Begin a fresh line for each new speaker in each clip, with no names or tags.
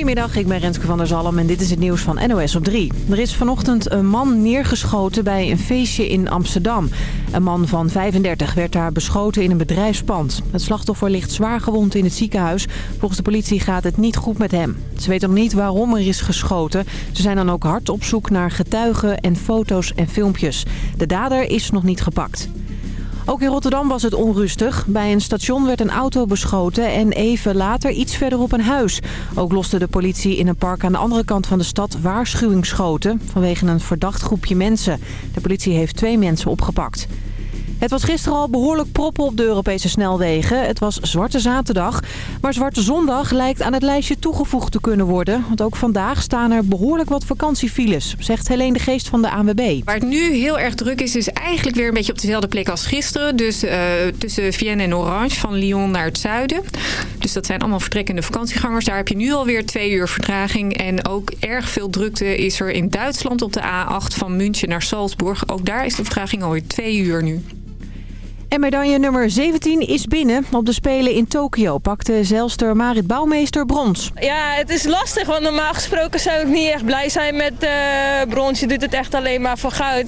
Goedemiddag, ik ben Renske van der Zalm en dit is het nieuws van NOS op 3. Er is vanochtend een man neergeschoten bij een feestje in Amsterdam. Een man van 35 werd daar beschoten in een bedrijfspand. Het slachtoffer ligt zwaar gewond in het ziekenhuis. Volgens de politie gaat het niet goed met hem. Ze weten nog niet waarom er is geschoten. Ze zijn dan ook hard op zoek naar getuigen en foto's en filmpjes. De dader is nog niet gepakt. Ook in Rotterdam was het onrustig. Bij een station werd een auto beschoten en even later iets verderop een huis. Ook loste de politie in een park aan de andere kant van de stad waarschuwingsschoten... vanwege een verdacht groepje mensen. De politie heeft twee mensen opgepakt. Het was gisteren al behoorlijk proppen op de Europese snelwegen. Het was Zwarte Zaterdag. Maar Zwarte Zondag lijkt aan het lijstje toegevoegd te kunnen worden. Want ook vandaag staan er behoorlijk wat vakantiefiles, zegt Helene de Geest van de ANWB.
Waar het nu heel erg druk is, is eigenlijk weer een beetje op dezelfde plek als gisteren. Dus uh, tussen Vienne en Orange, van Lyon naar het zuiden. Dus dat zijn allemaal vertrekkende vakantiegangers. Daar heb je nu alweer twee uur vertraging. En ook erg veel drukte is er in Duitsland op de A8 van München naar Salzburg. Ook daar is de vertraging alweer twee uur nu.
En medaille nummer 17 is binnen. Op de Spelen in Tokio pakte zelfster Marit Bouwmeester brons.
Ja, het is lastig, want normaal gesproken zou ik niet echt blij zijn met uh, brons. Je doet het echt alleen maar voor goud.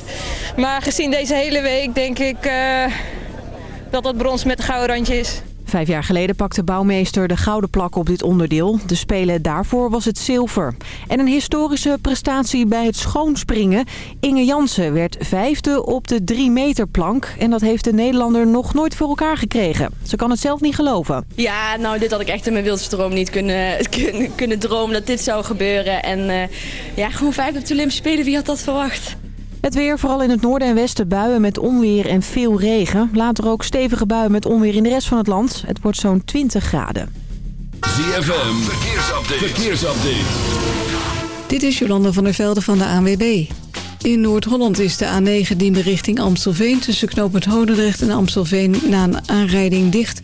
Maar gezien deze hele week denk ik uh, dat dat brons met een gouden randje is.
Vijf jaar geleden pakte bouwmeester de gouden plak op dit onderdeel. De spelen daarvoor was het zilver. En een historische prestatie bij het schoonspringen. Inge Jansen werd vijfde op de 3 meter plank. En dat heeft de Nederlander nog nooit voor elkaar gekregen. Ze kan het zelf niet geloven.
Ja, nou dit had ik echt in mijn wildste droom niet kunnen, kunnen, dromen dat dit zou gebeuren. En uh, ja, gewoon vijfde op de Olympische Spelen, wie had dat verwacht?
Het weer, vooral in het noorden en westen buien met onweer en veel regen. Later ook stevige buien met onweer in de rest van het land. Het wordt zo'n 20 graden.
ZFM, verkeersupdate. verkeersupdate.
Dit is Jolanda van der Velde van de ANWB. In Noord-Holland is de A9 diende richting Amstelveen... tussen knooppunt Hodendrecht en Amstelveen na een aanrijding dicht.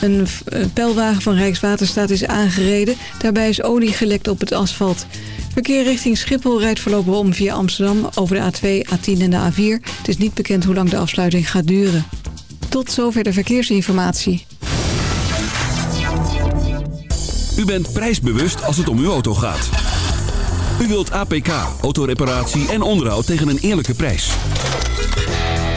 Een pijlwagen van Rijkswaterstaat is aangereden. Daarbij is olie gelekt op het asfalt. Verkeer richting Schiphol rijdt voorlopig om via Amsterdam over de A2, A10 en de A4. Het is niet bekend hoe lang de afsluiting gaat duren. Tot zover de verkeersinformatie.
U bent prijsbewust als het om uw auto gaat. U wilt APK, autoreparatie en onderhoud tegen een eerlijke prijs.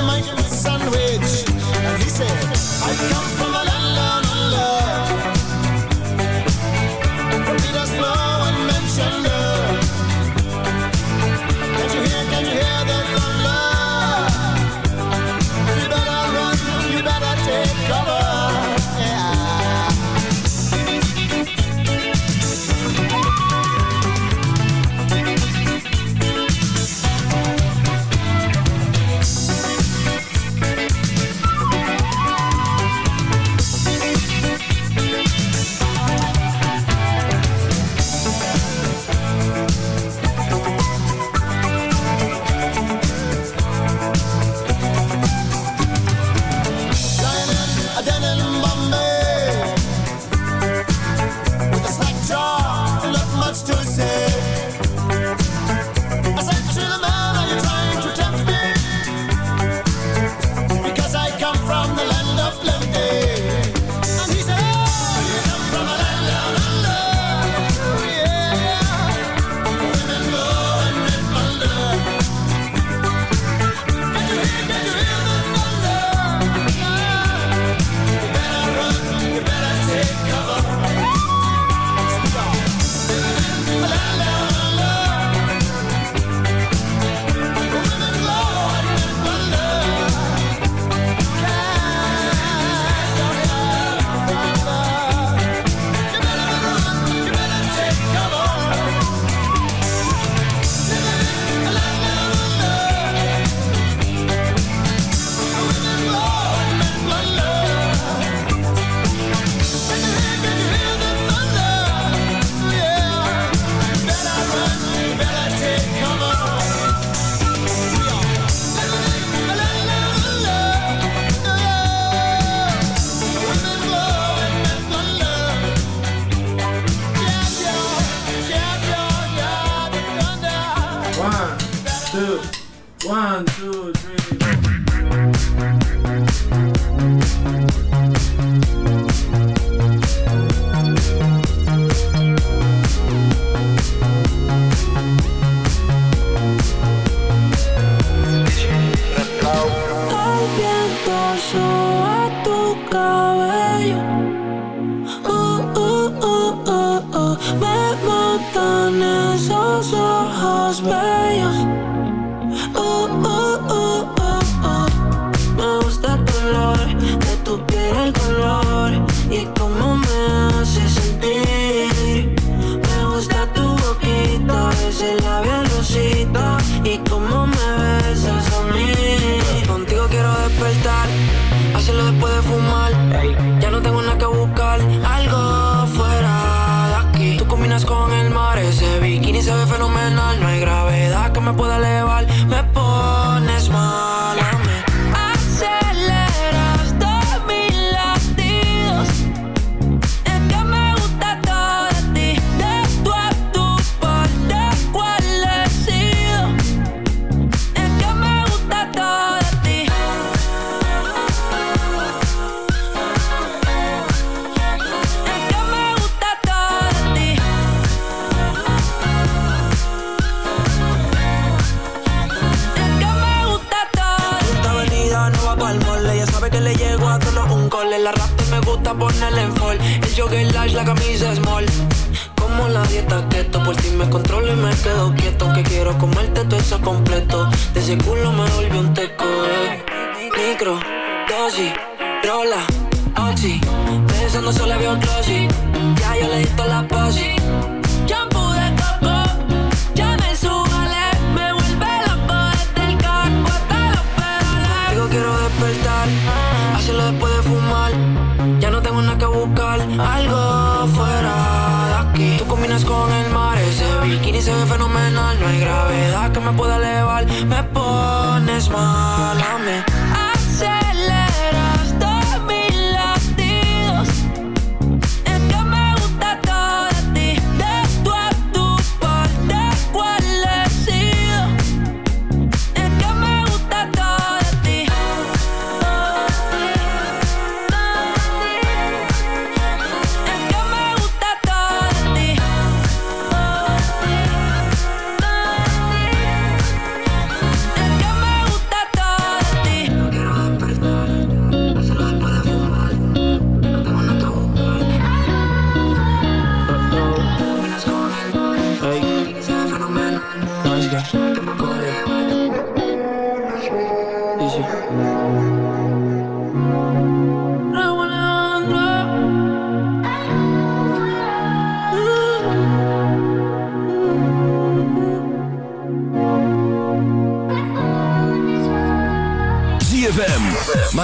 you
might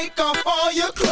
take off all your
clothes.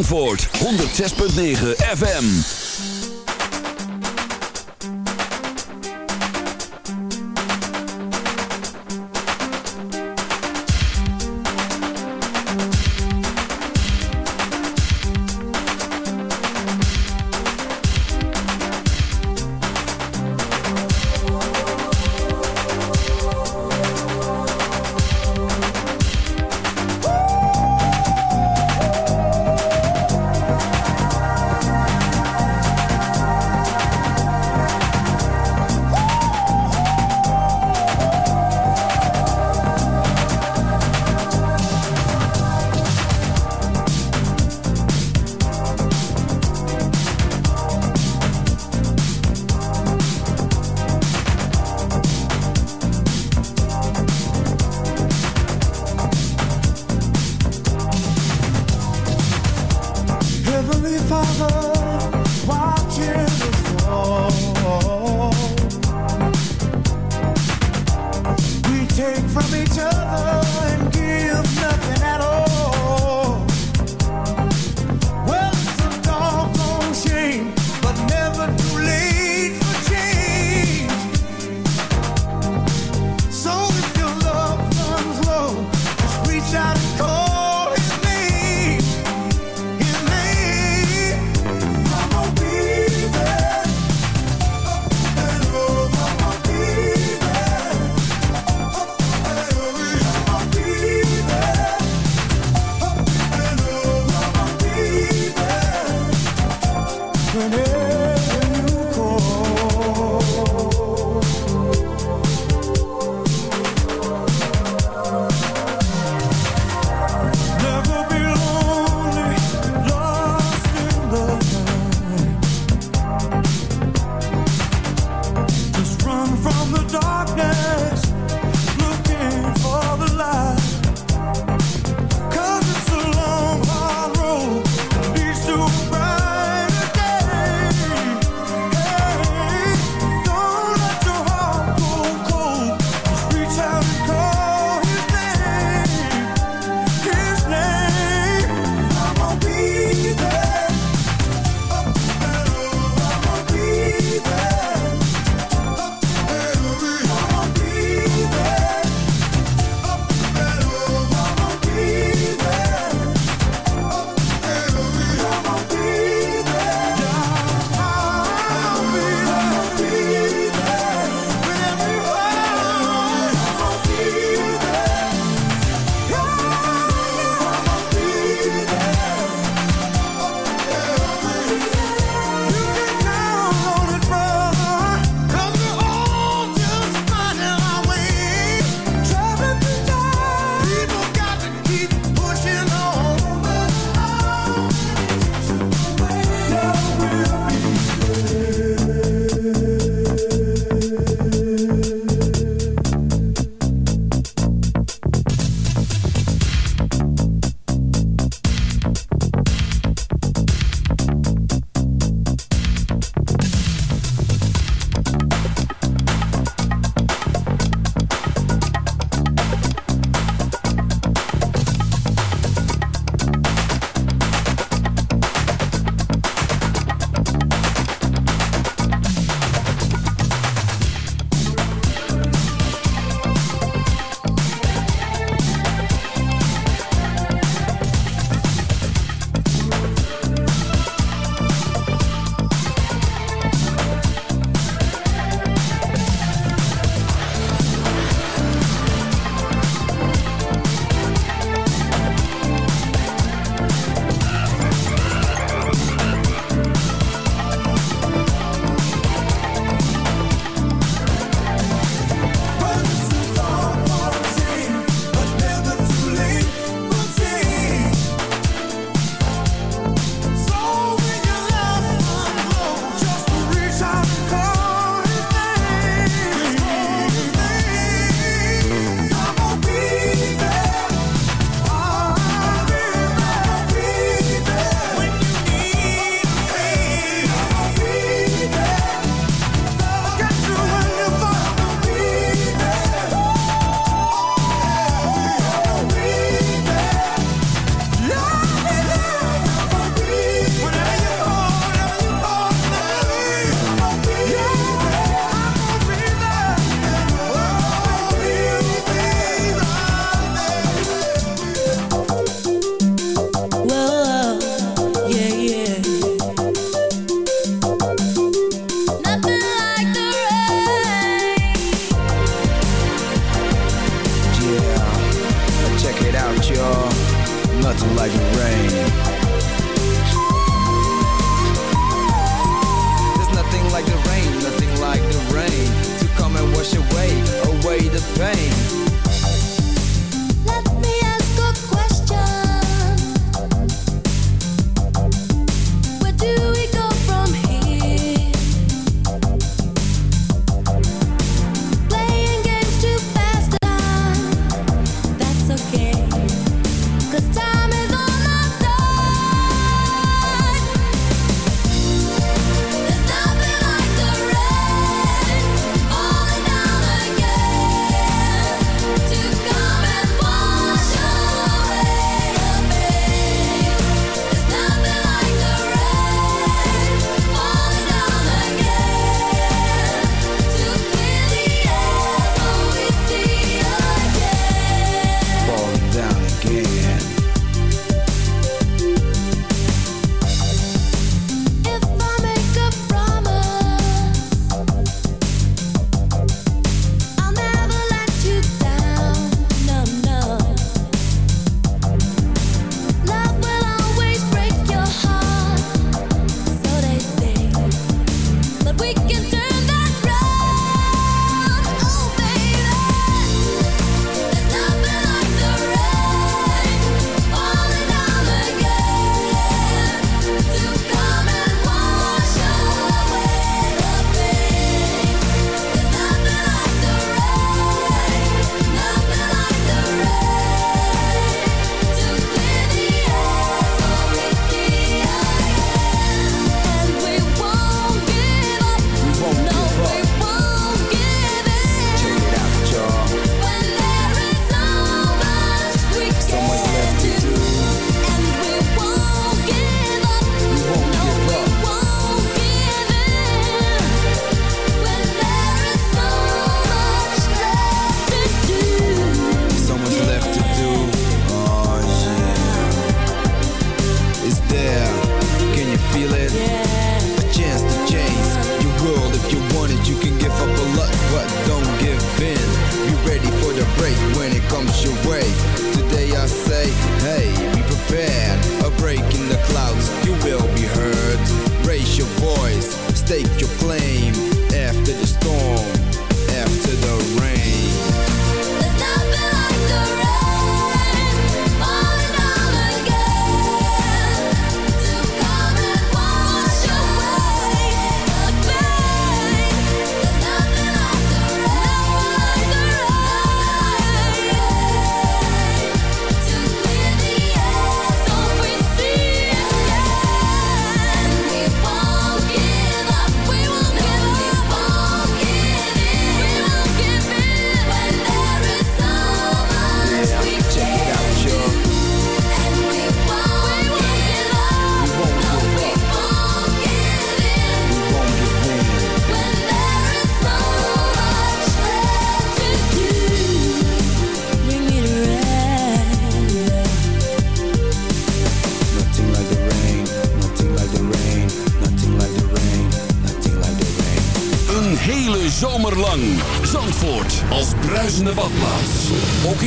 Zandvoort. 106.9 FM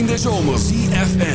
in de zomer. CFM.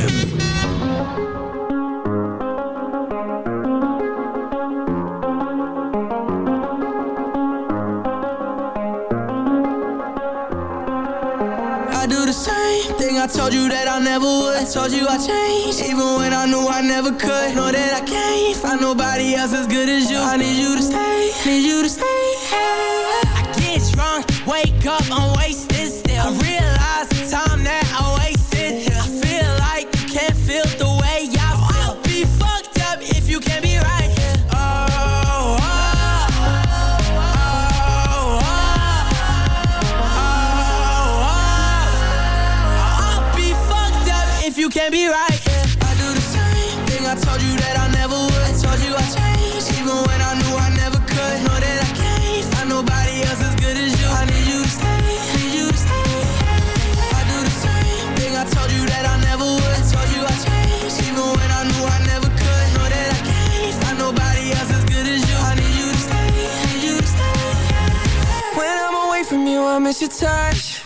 you, I miss your touch.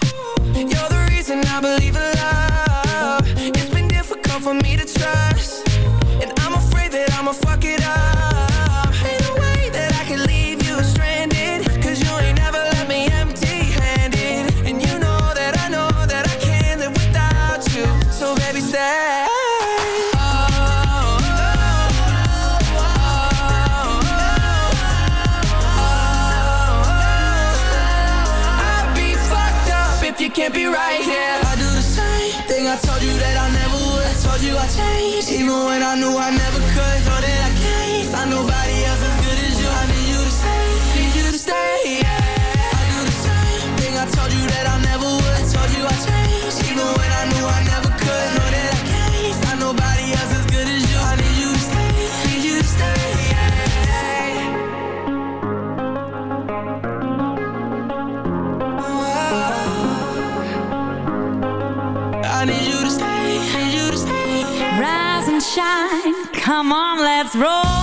You're the reason I believe in love.
shine. Come on, let's roll.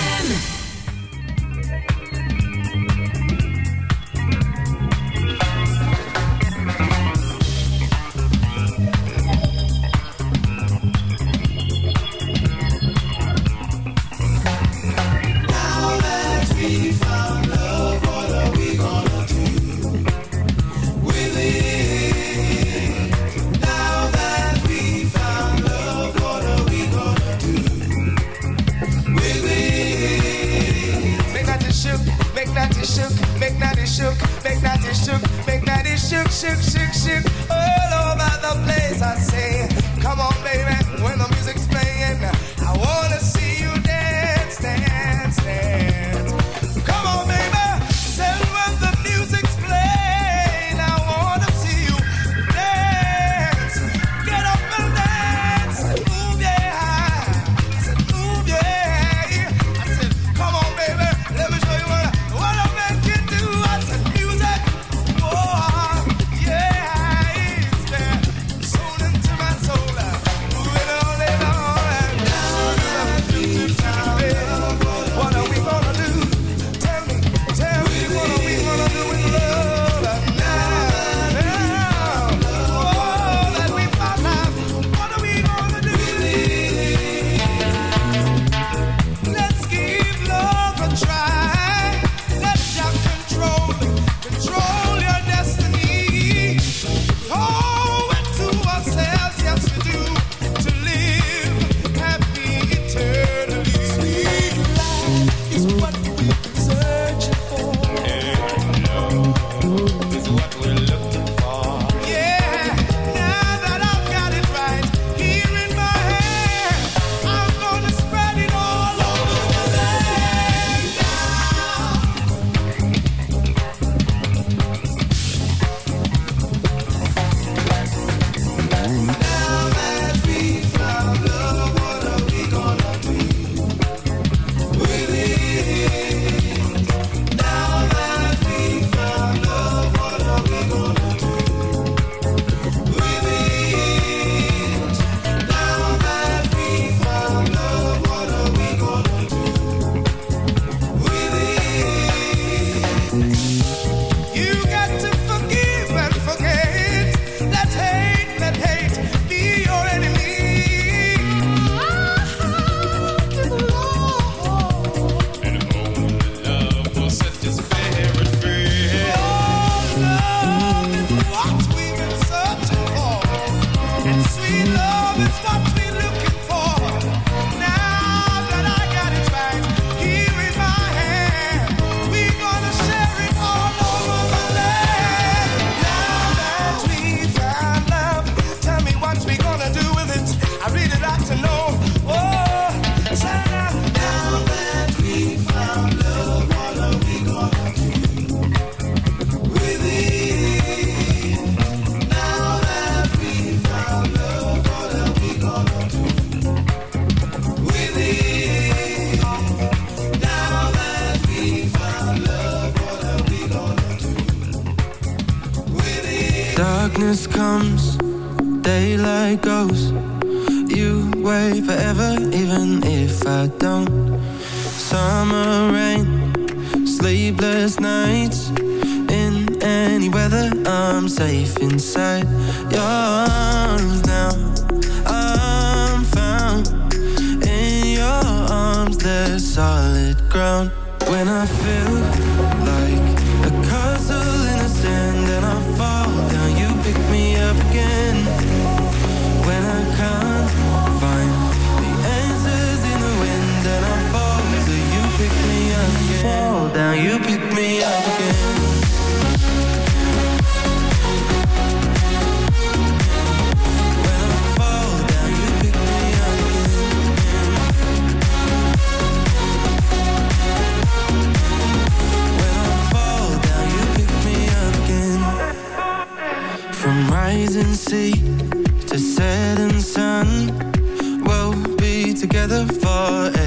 together forever.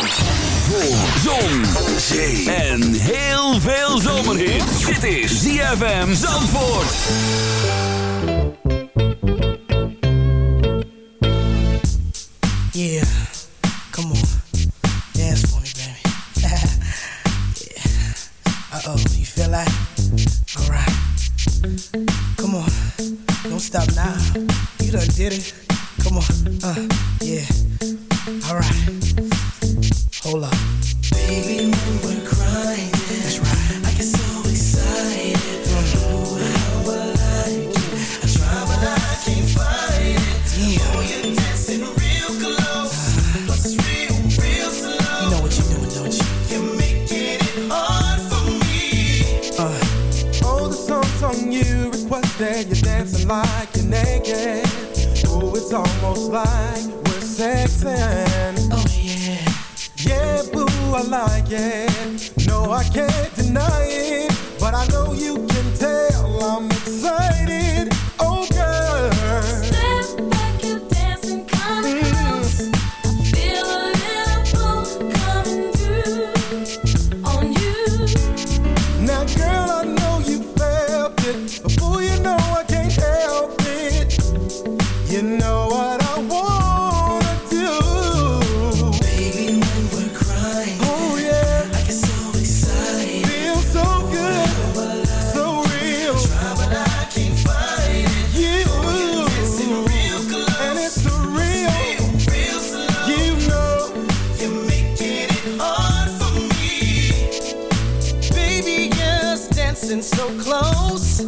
Zandvoort. Voor zon, zee en heel veel zomerhit. Dit is ZFM Zandvoort.
Yeah, come on. Dance for me, baby. yeah. Uh-oh, you feel like? Alright. Come on, don't stop now. You done did it. standing so close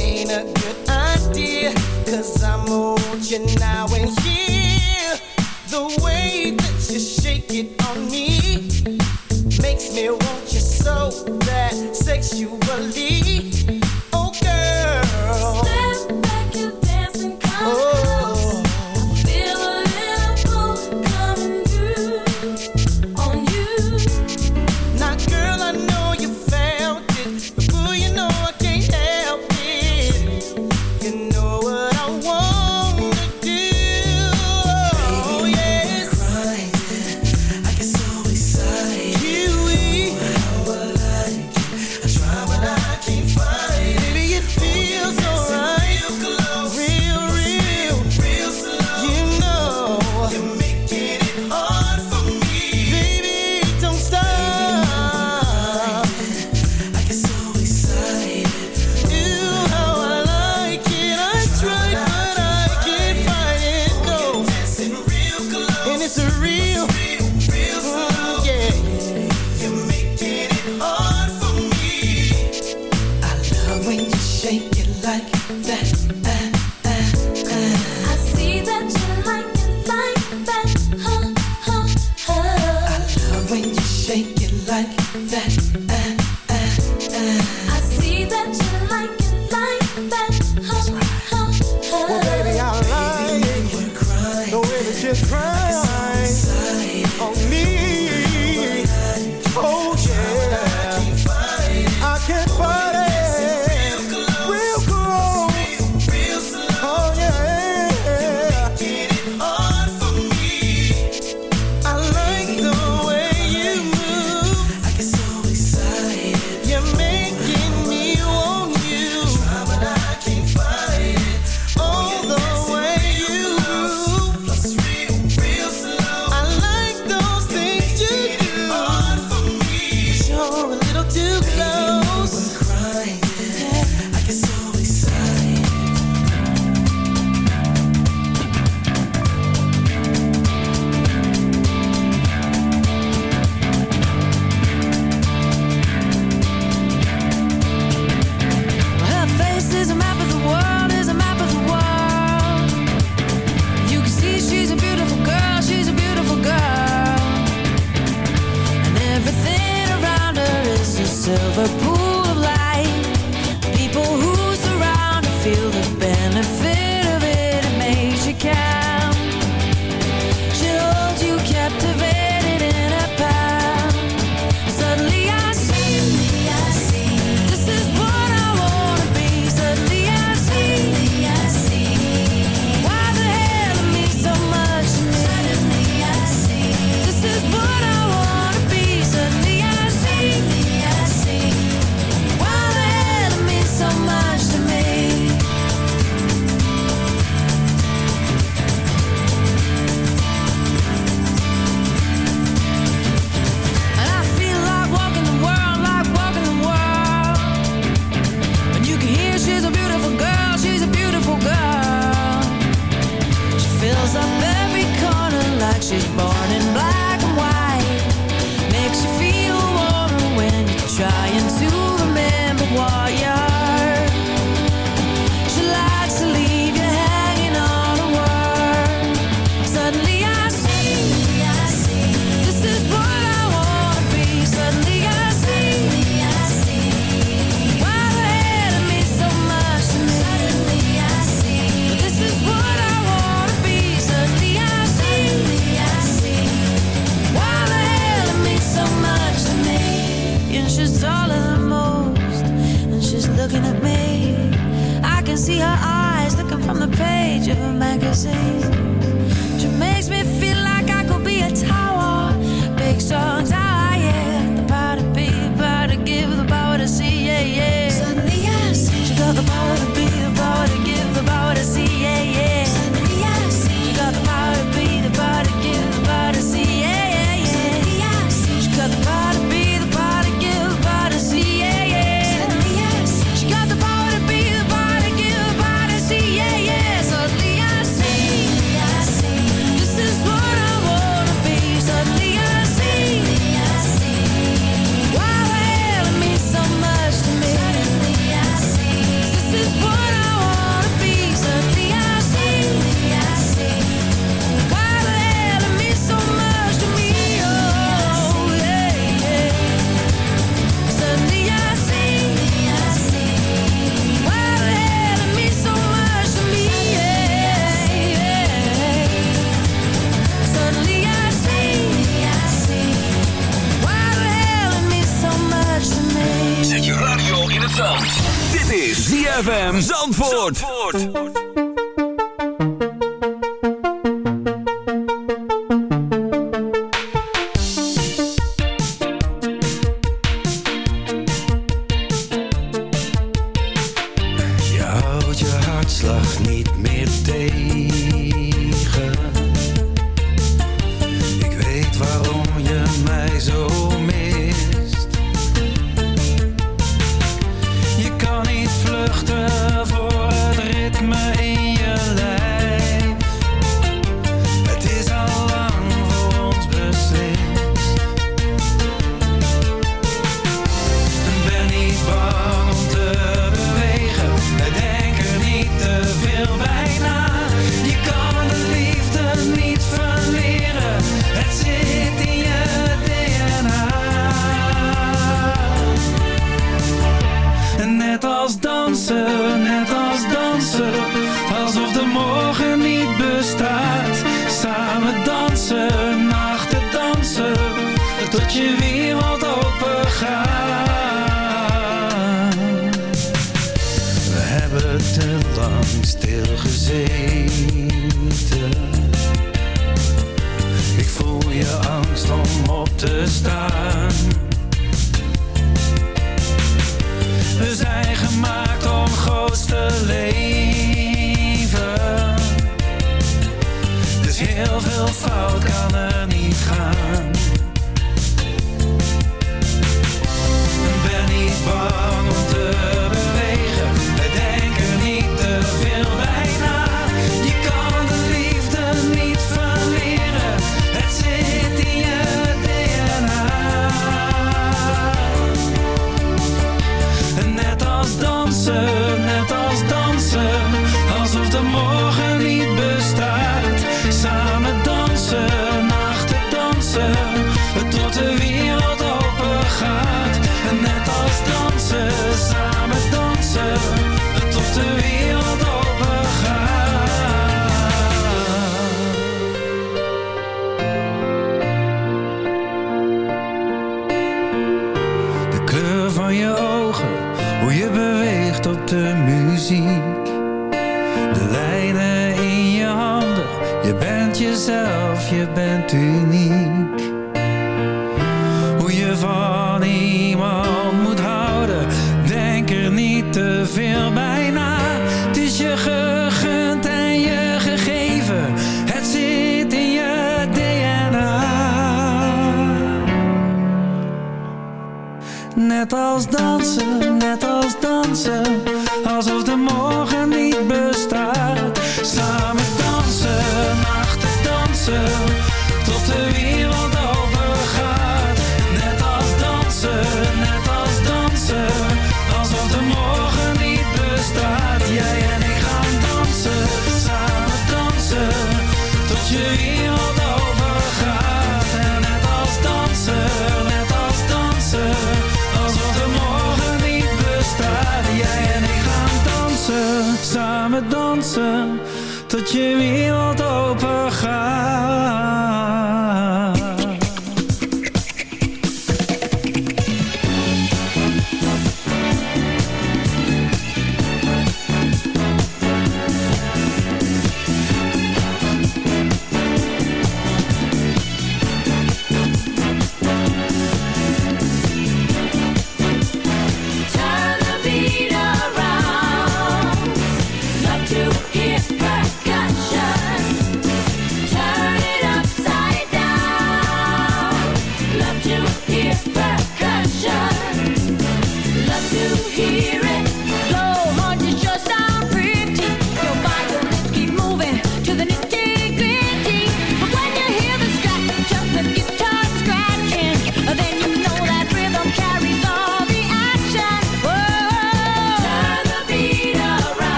ain't a good idea. Cause I'm old, you now and here. The way that you shake it on me.
Zandvoort.